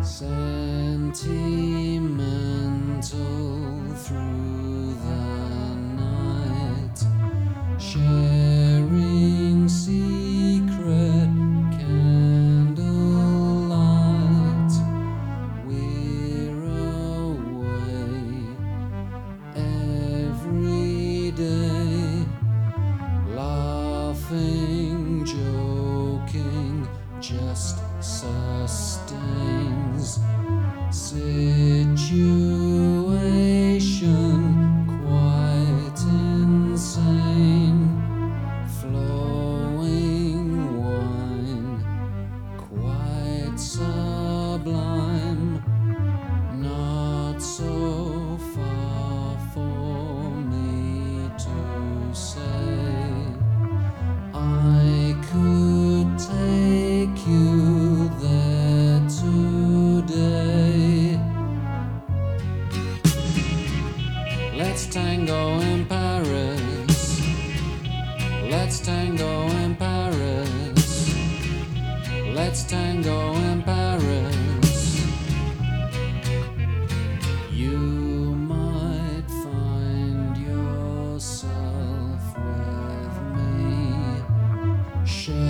Sentimental through the night. Share passage you. let's tango in Paris. You might find yourself with me. Share